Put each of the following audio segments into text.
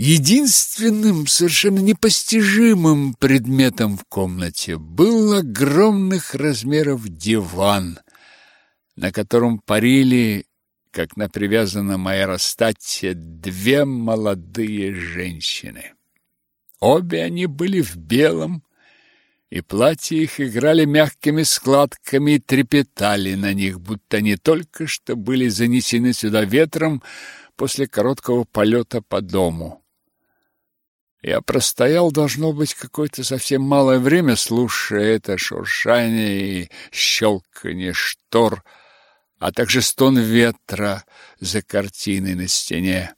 Единственным, совершенно непостижимым предметом в комнате был огромных размеров диван, на котором парили, как на привязанном аэростате, две молодые женщины. Обе они были в белом, и платья их играли мягкими складками и трепетали на них, будто они только что были занесены сюда ветром после короткого полета по дому. Я простоял, должно быть, какое-то совсем малое время, слушая это шуршание и щелканье штор, а также стон ветра за картиной на стене.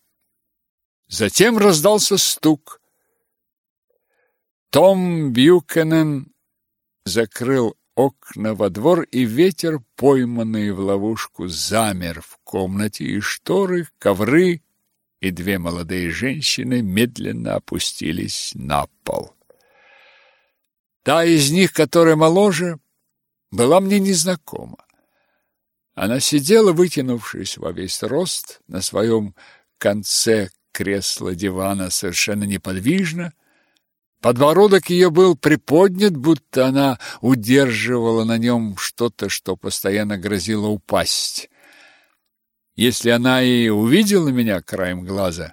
Затем раздался стук. Том Бьюкенен закрыл окна во двор, и ветер, пойманный в ловушку, замер в комнате, и шторы, ковры и две молодые женщины медленно опустились на пол. Та из них, которая моложе, была мне незнакома. Она сидела, вытянувшись во весь рост, на своем конце кресла-дивана совершенно неподвижно. Подбородок ее был приподнят, будто она удерживала на нем что-то, что постоянно грозило упасть. Если она и увидела меня краем глаза,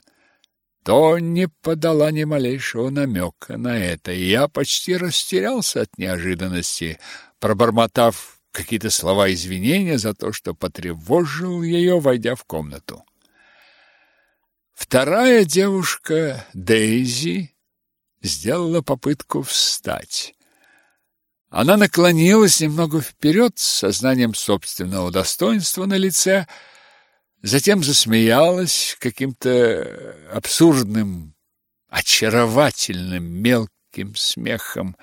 то не подала ни малейшего намека на это, и я почти растерялся от неожиданности, пробормотав какие-то слова извинения за то, что потревожил ее, войдя в комнату. Вторая девушка, Дейзи, сделала попытку встать. Она наклонилась немного вперед с сознанием собственного достоинства на лице, Затем засмеялась каким-то абсурдным, очаровательным, мелким смехом.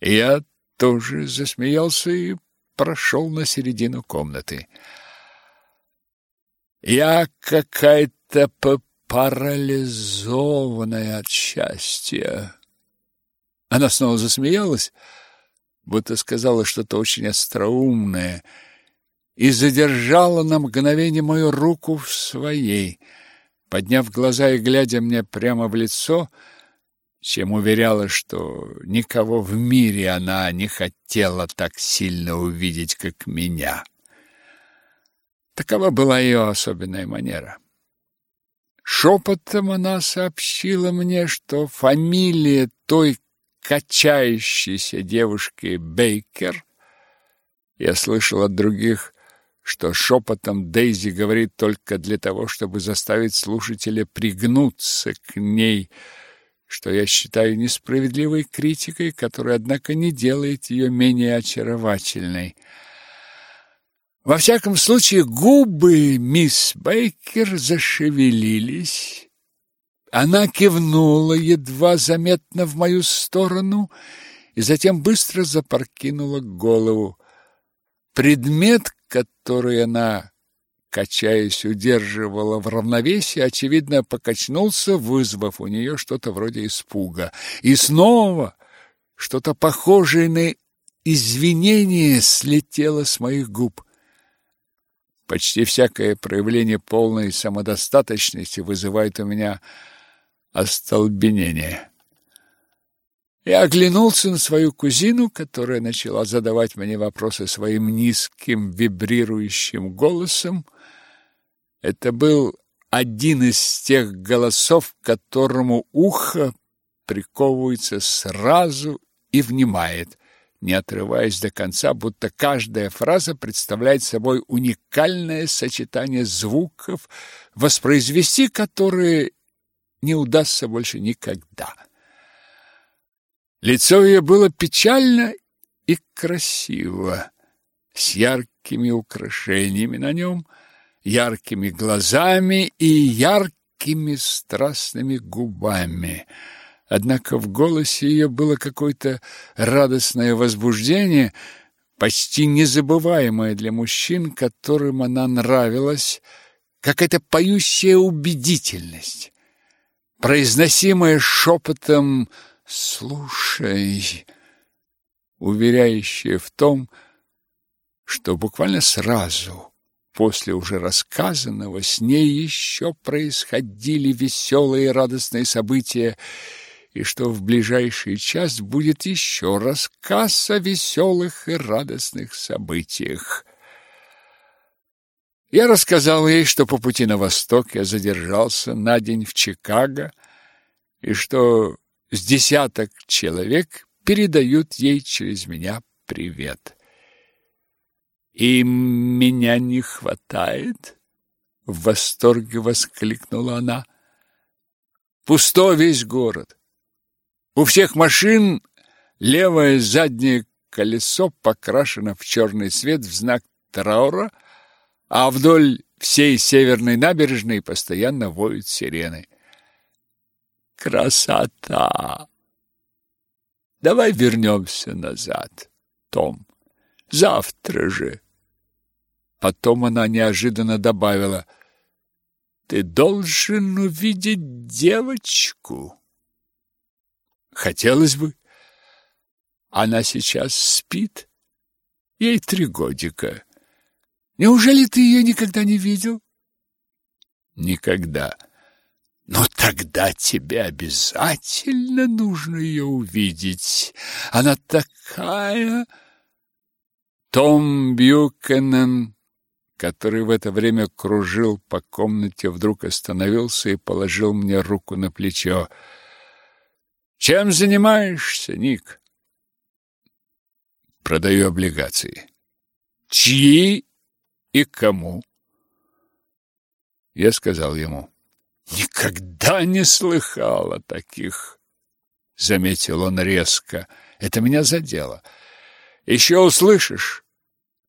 И я тоже засмеялся и прошел на середину комнаты. Я какая-то парализованная от счастья. Она снова засмеялась, будто сказала что-то очень остроумное — и задержала на мгновение мою руку в своей, подняв глаза и глядя мне прямо в лицо, чем уверяла, что никого в мире она не хотела так сильно увидеть, как меня. Такова была ее особенная манера. Шепотом она сообщила мне, что фамилия той качающейся девушки Бейкер я слышал от других что шепотом Дейзи говорит только для того, чтобы заставить слушателя пригнуться к ней, что я считаю несправедливой критикой, которая, однако, не делает ее менее очаровательной. Во всяком случае, губы мисс Бейкер зашевелились. Она кивнула едва заметно в мою сторону и затем быстро запрокинула голову. Предмет, который она, качаясь, удерживала в равновесии, очевидно, покачнулся, вызвав у нее что-то вроде испуга. И снова что-то похожее на извинение слетело с моих губ. Почти всякое проявление полной самодостаточности вызывает у меня остолбенение. Я оглянулся на свою кузину, которая начала задавать мне вопросы своим низким вибрирующим голосом. Это был один из тех голосов, к которому ухо приковывается сразу и внимает, не отрываясь до конца, будто каждая фраза представляет собой уникальное сочетание звуков, воспроизвести которые не удастся больше никогда. Лицо ее было печально и красиво, с яркими украшениями на нем, яркими глазами и яркими страстными губами. Однако в голосе ее было какое-то радостное возбуждение, почти незабываемое для мужчин, которым она нравилась, какая-то поющая убедительность, произносимая шепотом слушай, уверяющее в том, что буквально сразу после уже рассказанного с ней еще происходили веселые и радостные события, и что в ближайший час будет еще рассказ о веселых и радостных событиях. Я рассказал ей, что по пути на восток я задержался на день в Чикаго, и что с десяток человек передают ей через меня привет. «И меня не хватает?» — в восторге воскликнула она. «Пусто весь город. У всех машин левое заднее колесо покрашено в черный цвет в знак траура, а вдоль всей северной набережной постоянно воют сирены. Красота! Давай вернемся назад, Том. Завтра же. Потом она неожиданно добавила, «Ты должен увидеть девочку». Хотелось бы. Она сейчас спит. Ей три годика. Неужели ты ее никогда не видел? Никогда. Но тогда тебе обязательно нужно ее увидеть. Она такая... Том Бьюкенен, который в это время кружил по комнате, вдруг остановился и положил мне руку на плечо. «Чем занимаешься, Ник?» «Продаю облигации». «Чьи и кому?» Я сказал ему. Никогда не слыхал о таких, заметил он резко. Это меня задело. Еще услышишь,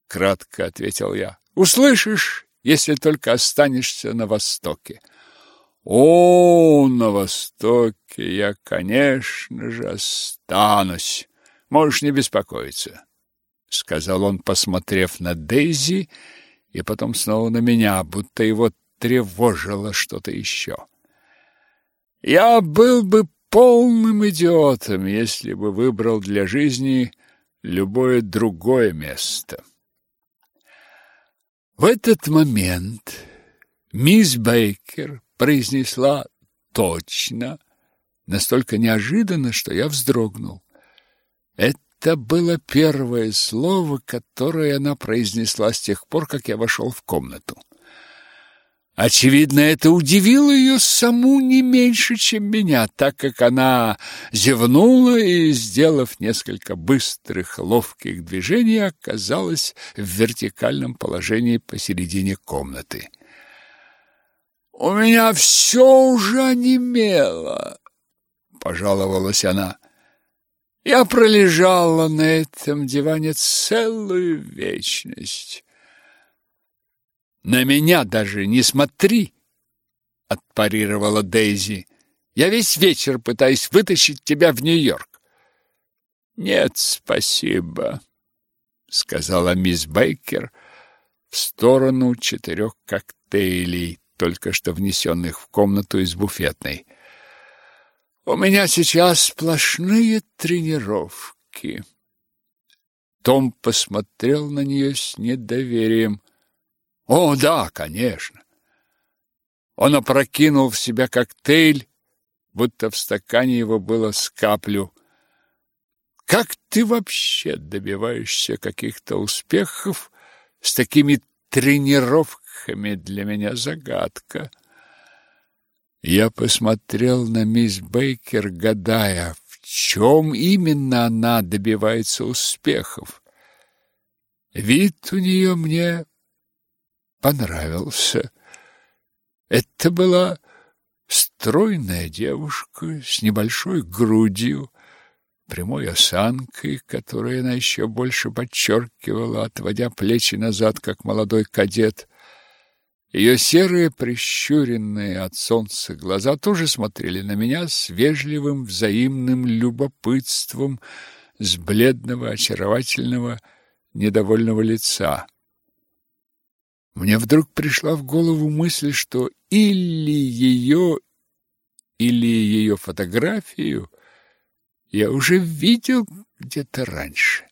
кратко ответил я. Услышишь, если только останешься на востоке. О, на востоке я, конечно же, останусь. Можешь не беспокоиться, сказал он, посмотрев на Дейзи и потом снова на меня, будто его тревожило что-то еще. Я был бы полным идиотом, если бы выбрал для жизни любое другое место. В этот момент мисс Бейкер произнесла точно, настолько неожиданно, что я вздрогнул. Это было первое слово, которое она произнесла с тех пор, как я вошел в комнату. Очевидно, это удивило ее саму не меньше, чем меня, так как она зевнула и, сделав несколько быстрых, ловких движений, оказалась в вертикальном положении посередине комнаты. «У меня все уже онемело», — пожаловалась она. «Я пролежала на этом диване целую вечность». На меня даже не смотри, отпарировала Дейзи. Я весь вечер пытаюсь вытащить тебя в Нью-Йорк. Нет, спасибо, сказала мисс Бейкер в сторону четырех коктейлей, только что внесенных в комнату из буфетной. У меня сейчас сплошные тренировки. Том посмотрел на нее с недоверием. О, да, конечно. Он опрокинул в себя коктейль, будто в стакане его было с каплю. Как ты вообще добиваешься каких-то успехов с такими тренировками для меня загадка. Я посмотрел на мисс Бейкер, гадая, в чем именно она добивается успехов. Вид у нее мне понравился. Это была стройная девушка с небольшой грудью, прямой осанкой, которую она еще больше подчеркивала, отводя плечи назад, как молодой кадет. Ее серые, прищуренные от солнца глаза тоже смотрели на меня с вежливым взаимным любопытством с бледного, очаровательного, недовольного лица. Мне вдруг пришла в голову мысль, что или ее, или ее фотографию я уже видел где-то раньше.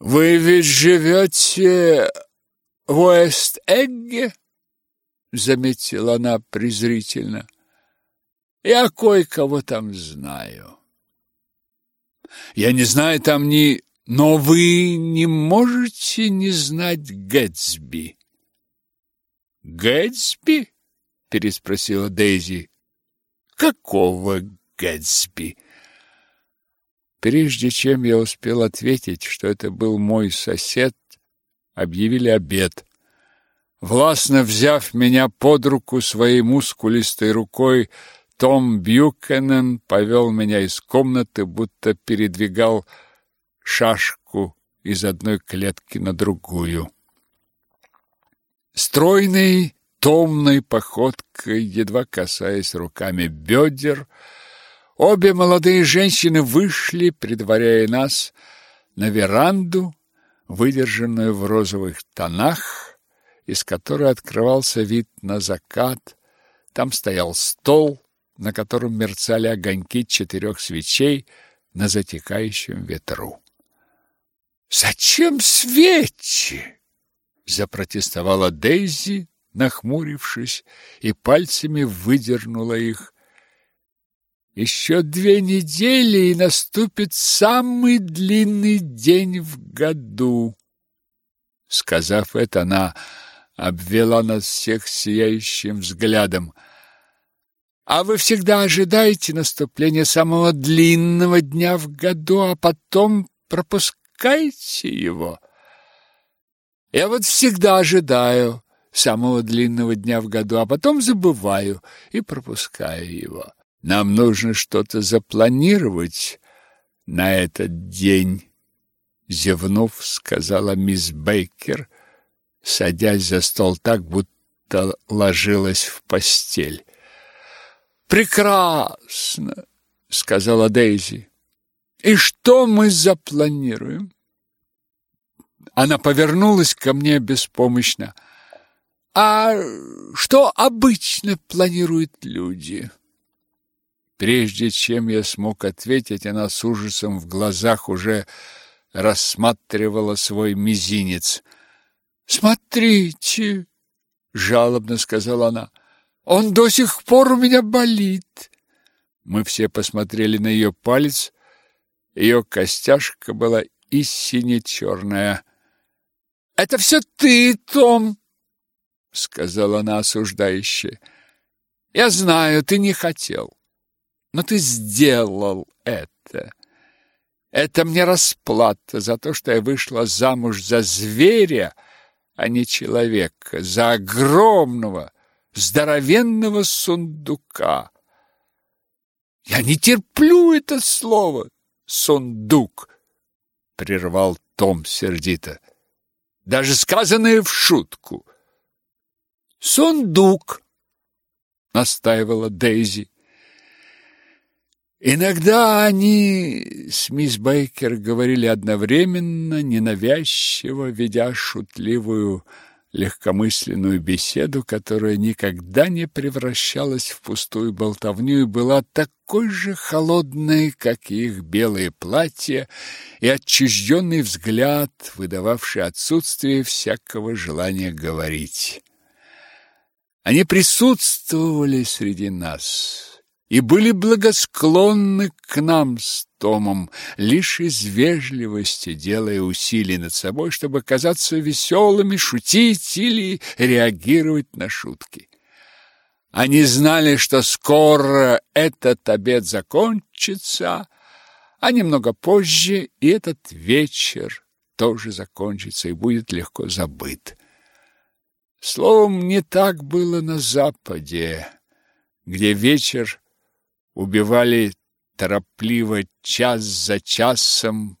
«Вы ведь живете в Уэст-Эгге?» — заметила она презрительно. «Я кое-кого там знаю». «Я не знаю там ни... Но вы не можете не знать Гэтсби». «Гэтсби?» — переспросила Дейзи. «Какого Гэтсби?» Прежде чем я успел ответить, что это был мой сосед, объявили обед. Властно взяв меня под руку своей мускулистой рукой, Том Бьюкенен повел меня из комнаты, будто передвигал шашку из одной клетки на другую. Стройной, томной походкой, едва касаясь руками бедер, Обе молодые женщины вышли, предваряя нас, на веранду, выдержанную в розовых тонах, из которой открывался вид на закат. Там стоял стол, на котором мерцали огоньки четырех свечей на затекающем ветру. «Зачем свечи?» — запротестовала Дейзи, нахмурившись, и пальцами выдернула их еще две недели, и наступит самый длинный день в году. Сказав это, она обвела нас всех сияющим взглядом. А вы всегда ожидаете наступления самого длинного дня в году, а потом пропускаете его. Я вот всегда ожидаю самого длинного дня в году, а потом забываю и пропускаю его. Нам нужно что-то запланировать на этот день, зевнув, сказала мисс Бейкер, садясь за стол так, будто ложилась в постель. Прекрасно, сказала Дейзи. И что мы запланируем? Она повернулась ко мне беспомощно. А что обычно планируют люди? Прежде чем я смог ответить, она с ужасом в глазах уже рассматривала свой мизинец. «Смотрите!» — жалобно сказала она. «Он до сих пор у меня болит!» Мы все посмотрели на ее палец. Ее костяшка была истинно черная. «Это все ты, Том!» — сказала она осуждающе. «Я знаю, ты не хотел. Но ты сделал это. Это мне расплата за то, что я вышла замуж за зверя, а не человека, за огромного, здоровенного сундука. Я не терплю это слово, сундук, прервал Том сердито. Даже сказанное в шутку. Сундук, настаивала Дейзи. Иногда они с мисс Бейкер говорили одновременно, ненавязчиво, ведя шутливую, легкомысленную беседу, которая никогда не превращалась в пустую болтовню и была такой же холодной, как и их белые платья и отчужденный взгляд, выдававший отсутствие всякого желания говорить. Они присутствовали среди нас, и были благосклонны к нам с Томом, лишь из вежливости делая усилия над собой, чтобы казаться веселыми, шутить или реагировать на шутки. Они знали, что скоро этот обед закончится, а немного позже и этот вечер тоже закончится и будет легко забыт. Словом, не так было на Западе, где вечер убивали торопливо час за часом,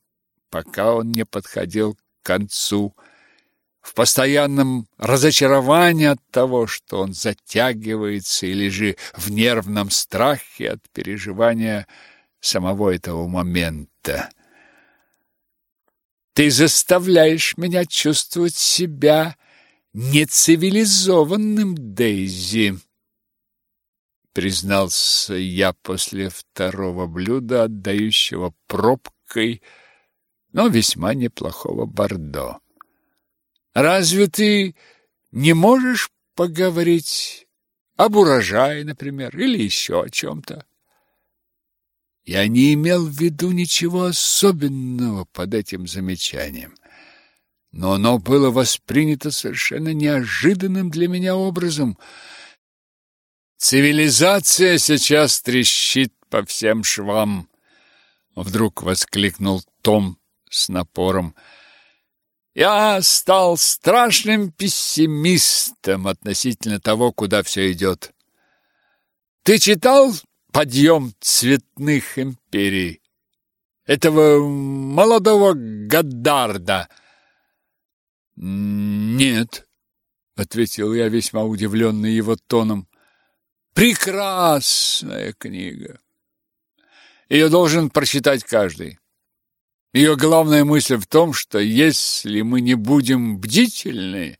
пока он не подходил к концу, в постоянном разочаровании от того, что он затягивается, или же в нервном страхе от переживания самого этого момента. Ты заставляешь меня чувствовать себя нецивилизованным, Дейзи, признался я после второго блюда, отдающего пробкой но весьма неплохого бордо. Разве ты не можешь поговорить об урожае, например, или еще о чем-то? Я не имел в виду ничего особенного под этим замечанием, но оно было воспринято совершенно неожиданным для меня образом. Цивилизация сейчас трещит по всем швам, вдруг воскликнул Том с напором. Я стал страшным пессимистом относительно того, куда все идет. Ты читал «Подъем цветных империй»? Этого молодого Гаддарда? Нет, ответил я, весьма удивленный его тоном. Прекрасная книга. Ее должен прочитать каждый. Ее главная мысль в том, что если мы не будем бдительны,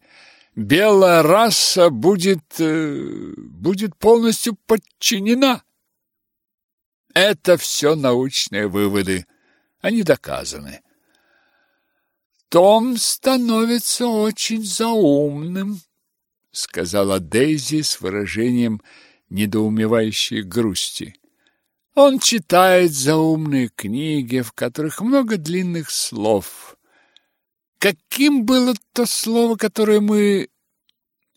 белая раса будет э, будет полностью подчинена. Это все научные выводы, они доказаны. Том становится очень заумным, сказала Дейзи с выражением недоумевающей грусти. Он читает заумные книги, в которых много длинных слов. Каким было то слово, которое мы...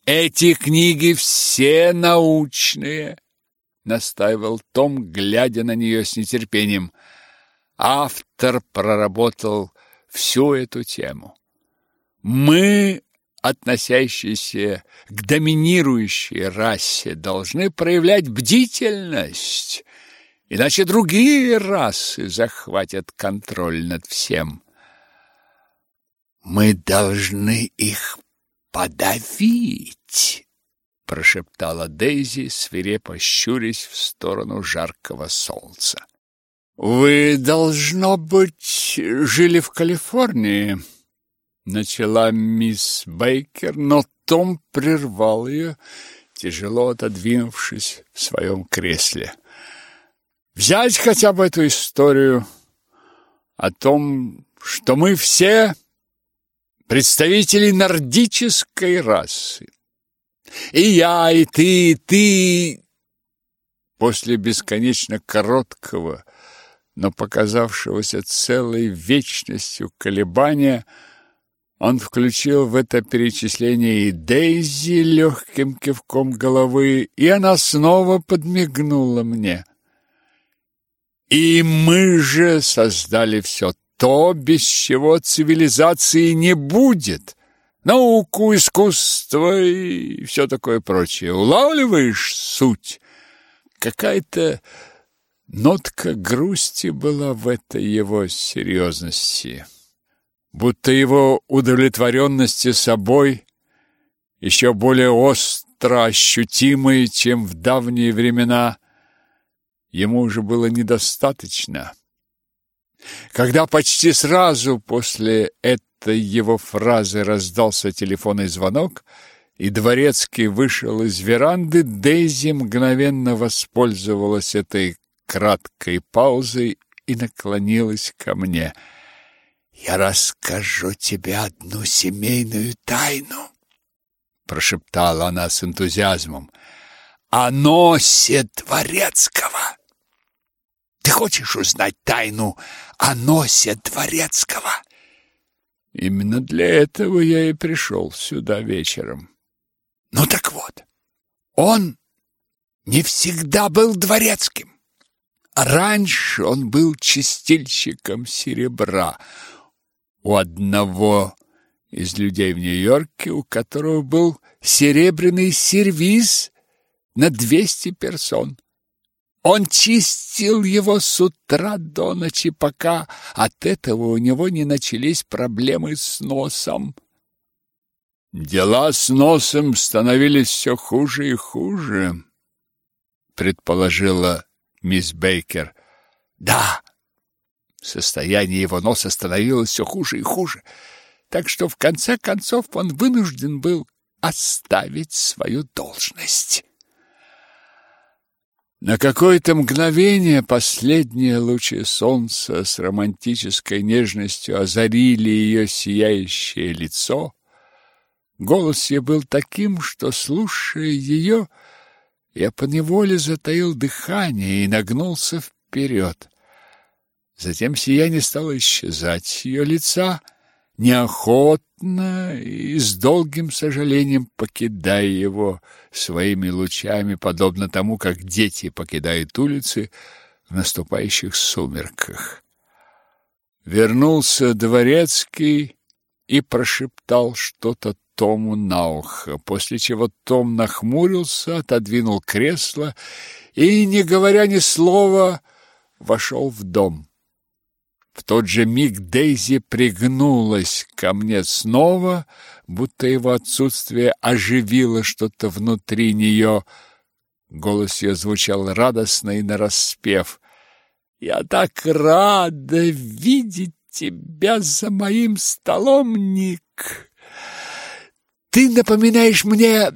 Эти книги все научные, настаивал Том, глядя на нее с нетерпением. Автор проработал всю эту тему. Мы, относящиеся к доминирующей расе, должны проявлять бдительность иначе другие расы захватят контроль над всем. Мы должны их подавить, прошептала Дейзи, свирепо щурясь в сторону жаркого солнца. Вы должно быть жили в Калифорнии, начала мисс Бейкер, но Том прервал ее, тяжело отодвинувшись в своем кресле. Взять хотя бы эту историю о том, что мы все представители нордической расы. И я, и ты, и ты. После бесконечно короткого, но показавшегося целой вечностью колебания, он включил в это перечисление и Дейзи легким кивком головы, и она снова подмигнула мне. И мы же создали все то, без чего цивилизации не будет. Науку, искусство и все такое прочее. Улавливаешь суть? Какая-то нотка грусти была в этой его серьезности. Будто его удовлетворенности собой еще более остро ощутимой, чем в давние времена – ему уже было недостаточно. Когда почти сразу после этой его фразы раздался телефонный звонок, и дворецкий вышел из веранды, Дейзи мгновенно воспользовалась этой краткой паузой и наклонилась ко мне. «Я расскажу тебе одну семейную тайну», — прошептала она с энтузиазмом. «О носе дворецкого». Ты хочешь узнать тайну о носе дворецкого? Именно для этого я и пришел сюда вечером. Ну так вот, он не всегда был дворецким. Раньше он был чистильщиком серебра у одного из людей в Нью-Йорке, у которого был серебряный сервиз на двести персон. Он чистил его с утра до ночи, пока от этого у него не начались проблемы с носом. Дела с носом становились все хуже и хуже, предположила мисс Бейкер. Да, состояние его носа становилось все хуже и хуже, так что в конце концов он вынужден был оставить свою должность. На какое-то мгновение последние лучи солнца с романтической нежностью озарили ее сияющее лицо. Голос ее был таким, что, слушая ее, я поневоле затаил дыхание и нагнулся вперед. Затем сияние стало исчезать ее лица, неохотно и с долгим сожалением покидая его своими лучами, подобно тому, как дети покидают улицы в наступающих сумерках. Вернулся дворецкий и прошептал что-то Тому на ухо, после чего Том нахмурился, отодвинул кресло и, не говоря ни слова, вошел в дом. В тот же миг Дейзи пригнулась ко мне снова, будто его отсутствие оживило что-то внутри нее. Голос ее звучал радостно и нараспев. «Я так рада видеть тебя за моим столом, Ник! Ты напоминаешь мне,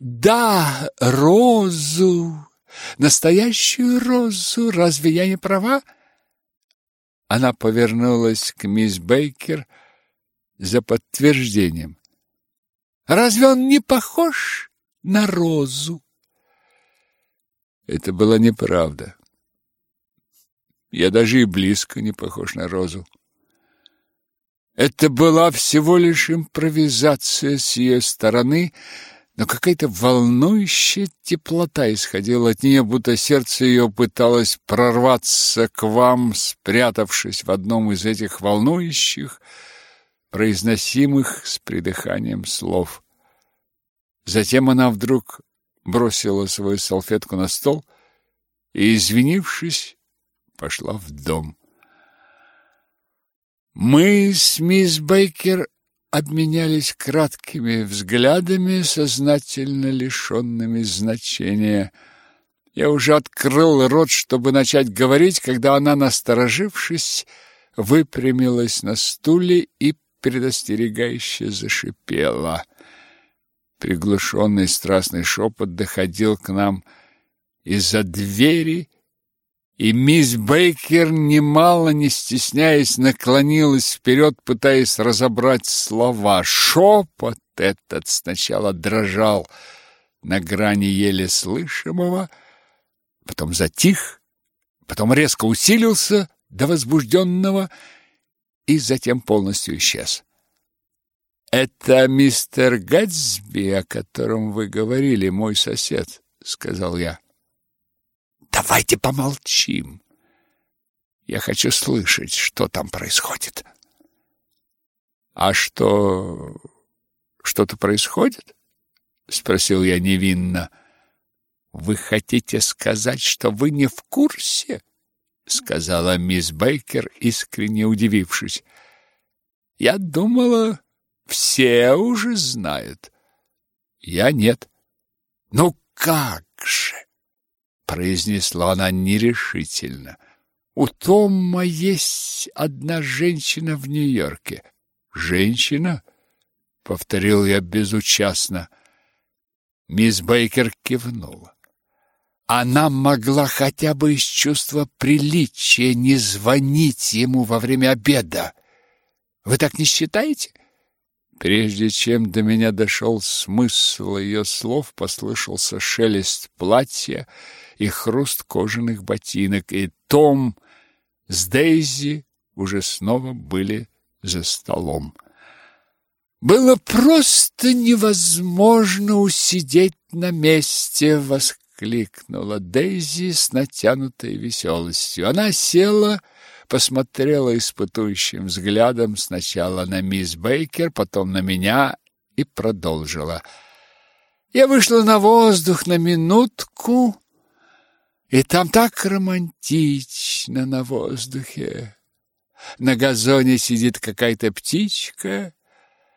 да, розу, настоящую розу. Разве я не права?» Она повернулась к мисс Бейкер за подтверждением. «Разве он не похож на розу?» Это была неправда. Я даже и близко не похож на розу. Это была всего лишь импровизация с ее стороны, но какая-то волнующая теплота исходила от нее, будто сердце ее пыталось прорваться к вам, спрятавшись в одном из этих волнующих, произносимых с придыханием слов. Затем она вдруг бросила свою салфетку на стол и, извинившись, пошла в дом. Мы с мисс Бейкер обменялись краткими взглядами, сознательно лишенными значения. Я уже открыл рот, чтобы начать говорить, когда она, насторожившись, выпрямилась на стуле и предостерегающе зашипела. Приглушенный страстный шепот доходил к нам из-за двери, и мисс Бейкер, немало не стесняясь, наклонилась вперед, пытаясь разобрать слова. Шепот этот сначала дрожал на грани еле слышимого, потом затих, потом резко усилился до возбужденного и затем полностью исчез. «Это мистер Гэтсби, о котором вы говорили, мой сосед», — сказал я. Давайте помолчим. Я хочу слышать, что там происходит. А что... что-то происходит? Спросил я невинно. Вы хотите сказать, что вы не в курсе? Сказала мисс Бейкер, искренне удивившись. Я думала, все уже знают. Я нет. Ну как же? Произнесла она нерешительно. У Тома есть одна женщина в Нью-Йорке. Женщина? повторил я безучастно. Мисс Бейкер кивнула. Она могла хотя бы из чувства приличия не звонить ему во время обеда. Вы так не считаете? Прежде чем до меня дошел смысл ее слов, послышался шелест платья, и хруст кожаных ботинок, и Том с Дейзи уже снова были за столом. Было просто невозможно усидеть на месте, воскликнула Дейзи с натянутой веселостью. Она села, посмотрела испытующим взглядом сначала на мисс Бейкер, потом на меня и продолжила. Я вышла на воздух на минутку, и там так романтично на воздухе. На газоне сидит какая-то птичка.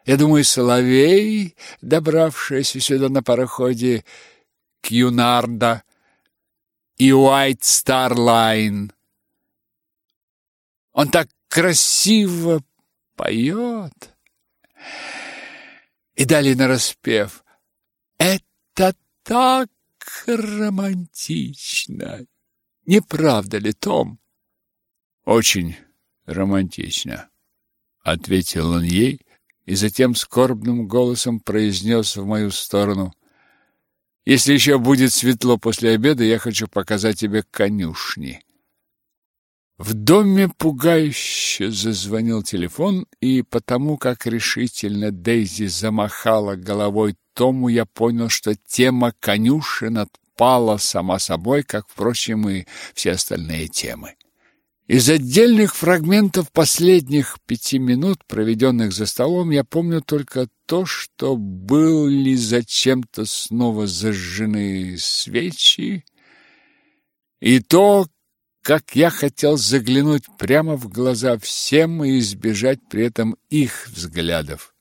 Я думаю, соловей, добравшийся сюда на пароходе Кьюнарда и Уайт Стар Лайн. Он так красиво поет. И далее нараспев. Это так романтично! Не правда ли, Том? Очень романтично, ответил он ей и затем скорбным голосом произнес в мою сторону: Если еще будет светло после обеда, я хочу показать тебе конюшни. В доме пугающе зазвонил телефон, и потому как решительно Дейзи замахала головой Тому, я понял, что тема конюшен отпала сама собой, как, впрочем, и все остальные темы. Из отдельных фрагментов последних пяти минут, проведенных за столом, я помню только то, что были зачем-то снова зажжены свечи, и то, как я хотел заглянуть прямо в глаза всем и избежать при этом их взглядов.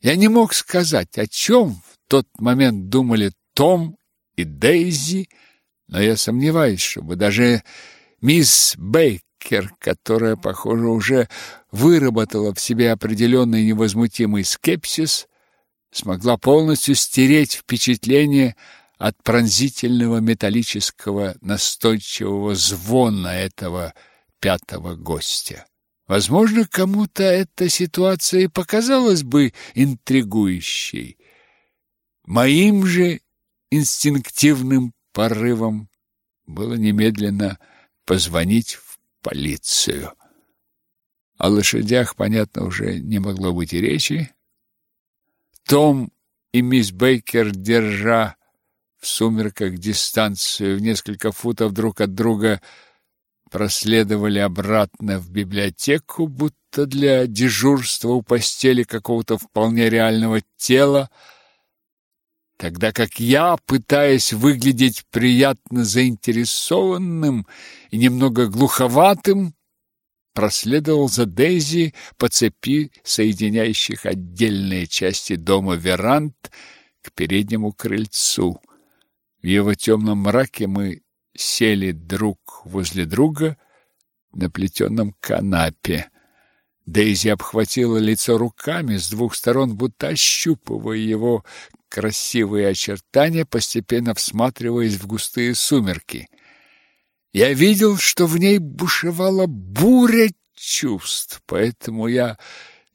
Я не мог сказать, о чем в тот момент думали Том и Дейзи, но я сомневаюсь, чтобы даже мисс Бейкер, которая, похоже, уже выработала в себе определенный невозмутимый скепсис, смогла полностью стереть впечатление от пронзительного металлического настойчивого звона этого пятого гостя. Возможно, кому-то эта ситуация и показалась бы интригующей. Моим же инстинктивным порывом было немедленно позвонить в полицию. О лошадях, понятно, уже не могло быть и речи. Том и мисс Бейкер, держа в сумерках дистанцию в несколько футов друг от друга проследовали обратно в библиотеку, будто для дежурства у постели какого-то вполне реального тела, тогда как я, пытаясь выглядеть приятно заинтересованным и немного глуховатым, проследовал за Дейзи по цепи, соединяющих отдельные части дома веранд к переднему крыльцу. В его темном мраке мы сели друг возле друга на плетеном канапе. Дейзи обхватила лицо руками с двух сторон, будто ощупывая его красивые очертания, постепенно всматриваясь в густые сумерки. Я видел, что в ней бушевала буря чувств, поэтому я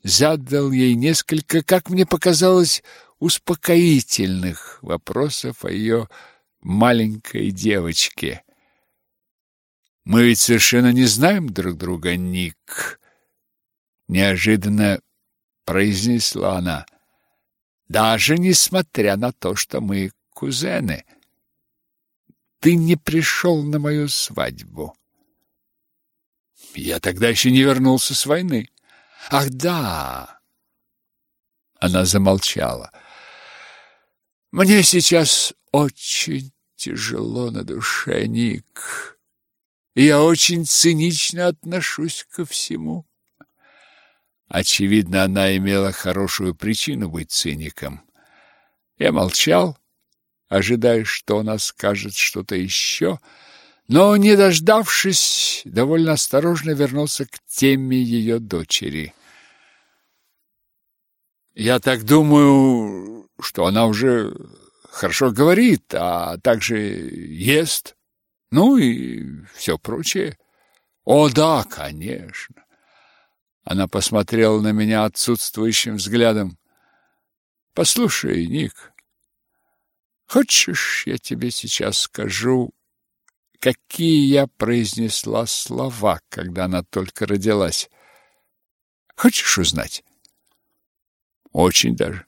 задал ей несколько, как мне показалось, успокоительных вопросов о ее маленькой девочке. Мы ведь совершенно не знаем друг друга, Ник, неожиданно произнесла она. Даже несмотря на то, что мы кузены. Ты не пришел на мою свадьбу. Я тогда еще не вернулся с войны. Ах, да. Она замолчала. Мне сейчас очень тяжело на душе, Ник. Я очень цинично отношусь ко всему. Очевидно, она имела хорошую причину быть циником. Я молчал, ожидая, что она скажет что-то еще, но, не дождавшись, довольно осторожно вернулся к теме ее дочери. Я так думаю, что она уже хорошо говорит, а также ест, ну и все прочее. О, да, конечно. Она посмотрела на меня отсутствующим взглядом. Послушай, Ник, хочешь, я тебе сейчас скажу, какие я произнесла слова, когда она только родилась? Хочешь узнать? Очень даже.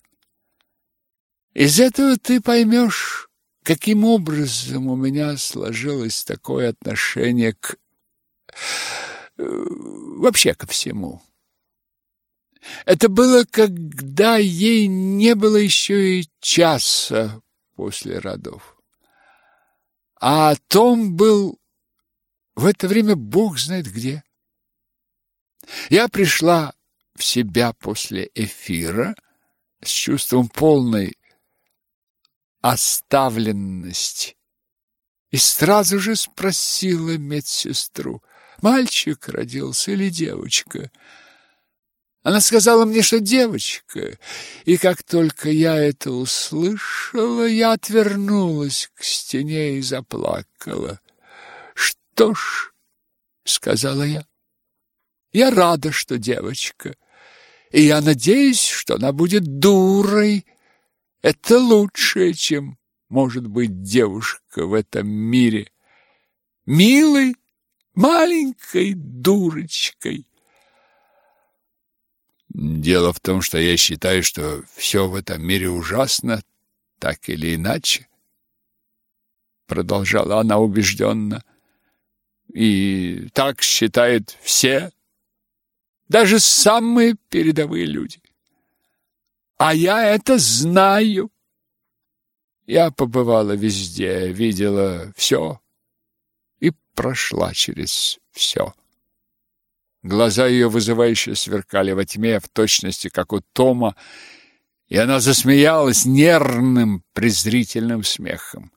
Из этого ты поймешь, каким образом у меня сложилось такое отношение к... Э, вообще ко всему. Это было, когда ей не было еще и часа после родов. А Том был в это время бог знает где. Я пришла в себя после эфира с чувством полной оставленность. И сразу же спросила медсестру, мальчик родился или девочка. Она сказала мне, что девочка, и как только я это услышала, я отвернулась к стене и заплакала. «Что ж», — сказала я, — «я рада, что девочка, и я надеюсь, что она будет дурой. Это лучшее, чем может быть девушка в этом мире. Милой, маленькой дурочкой». Дело в том, что я считаю, что все в этом мире ужасно, так или иначе. Продолжала она убежденно. И так считают все, даже самые передовые люди. А я это знаю. Я побывала везде, видела все и прошла через все. Глаза ее вызывающе сверкали во тьме, в точности, как у Тома, и она засмеялась нервным, презрительным смехом.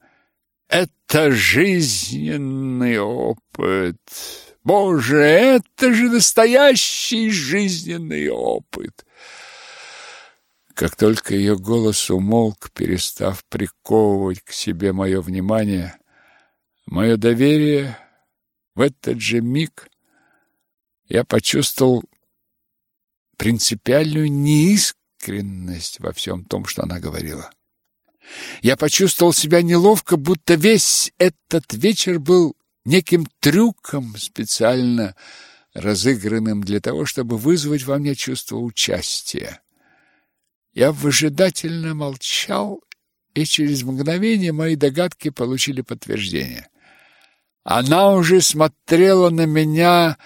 Это жизненный опыт. Боже, это же настоящий жизненный опыт. Как только ее голос умолк, перестав приковывать к себе мое внимание, мое доверие в этот же миг я почувствовал принципиальную неискренность во всем том, что она говорила. Я почувствовал себя неловко, будто весь этот вечер был неким трюком, специально разыгранным для того, чтобы вызвать во мне чувство участия. Я выжидательно молчал, и через мгновение мои догадки получили подтверждение. Она уже смотрела на меня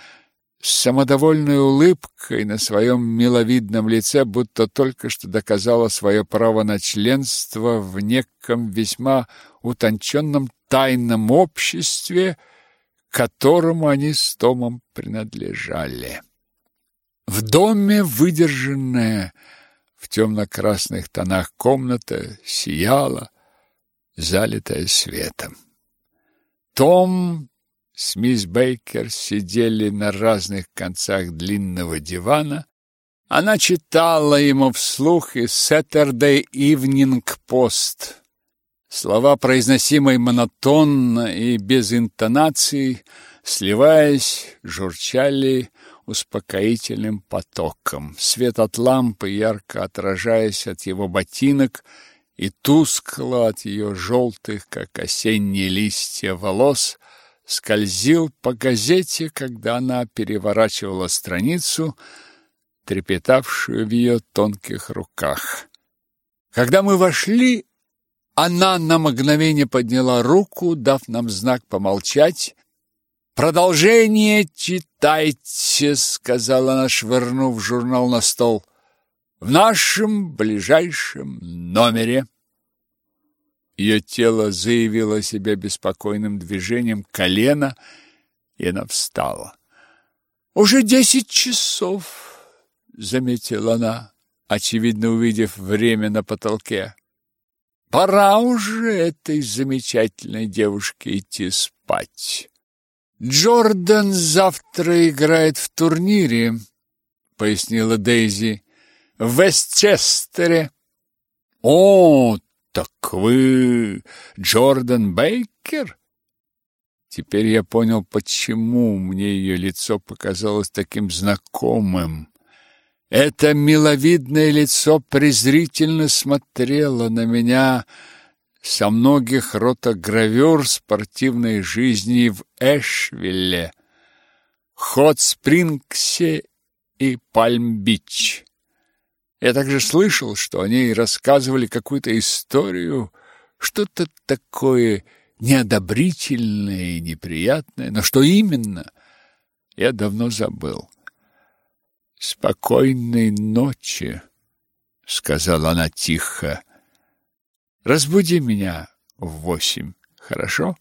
с самодовольной улыбкой на своем миловидном лице, будто только что доказала свое право на членство в неком весьма утонченном тайном обществе, которому они с Томом принадлежали. В доме выдержанная в темно-красных тонах комната сияла, залитая светом. Том с мисс Бейкер сидели на разных концах длинного дивана. Она читала ему вслух из Saturday Evening Post. Слова, произносимые монотонно и без интонации, сливаясь, журчали успокоительным потоком. Свет от лампы, ярко отражаясь от его ботинок и тускло от ее желтых, как осенние листья, волос, скользил по газете, когда она переворачивала страницу, трепетавшую в ее тонких руках. Когда мы вошли, она на мгновение подняла руку, дав нам знак помолчать. «Продолжение читайте», — сказала она, швырнув журнал на стол, — «в нашем ближайшем номере». Ее тело заявило себя беспокойным движением колена, и она встала. «Уже десять часов», — заметила она, очевидно увидев время на потолке. «Пора уже этой замечательной девушке идти спать». «Джордан завтра играет в турнире», — пояснила Дейзи, — «в Вестчестере». «О, так вы Джордан Бейкер? Теперь я понял, почему мне ее лицо показалось таким знакомым. Это миловидное лицо презрительно смотрело на меня со многих ротогравюр спортивной жизни в Эшвилле, Хот-Спрингсе и Пальм-Бич. Я также слышал, что о ней рассказывали какую-то историю, что-то такое неодобрительное и неприятное, но что именно, я давно забыл. «Спокойной ночи», — сказала она тихо. «Разбуди меня в восемь, хорошо?»